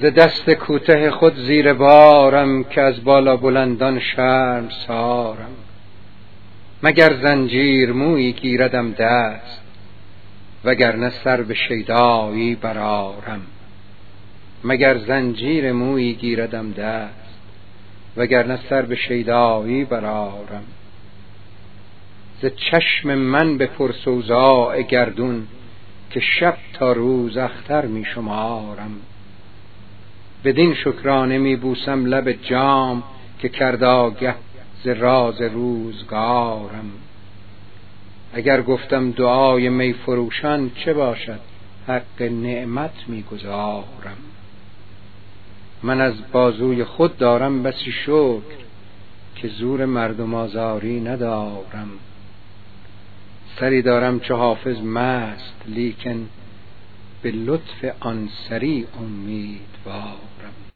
ز دست کوته خود زیر بارم که از بالا بلندان شرم سارم. مگر زنجیر مویی گیردم دست وگرنه سر به شیدایی برارم مگر زنجیر مویی گیردم دست وگرنه سر به شیدایی برارم ز چشم من به پرسوزاع گردون که شب تا روز اختر می شمارم. بدین شکرانه می بوسم لب جام که کرد آگه ز راز روزگارم. اگر گفتم دعای می فروشان چه باشد؟ حق نعمت می گزارم من از بازوی خود دارم بسی شکر که زور مردم آزاری ندارم. سری دارم چو حافظ مست لیکن به لطف آن سری امیدوارم.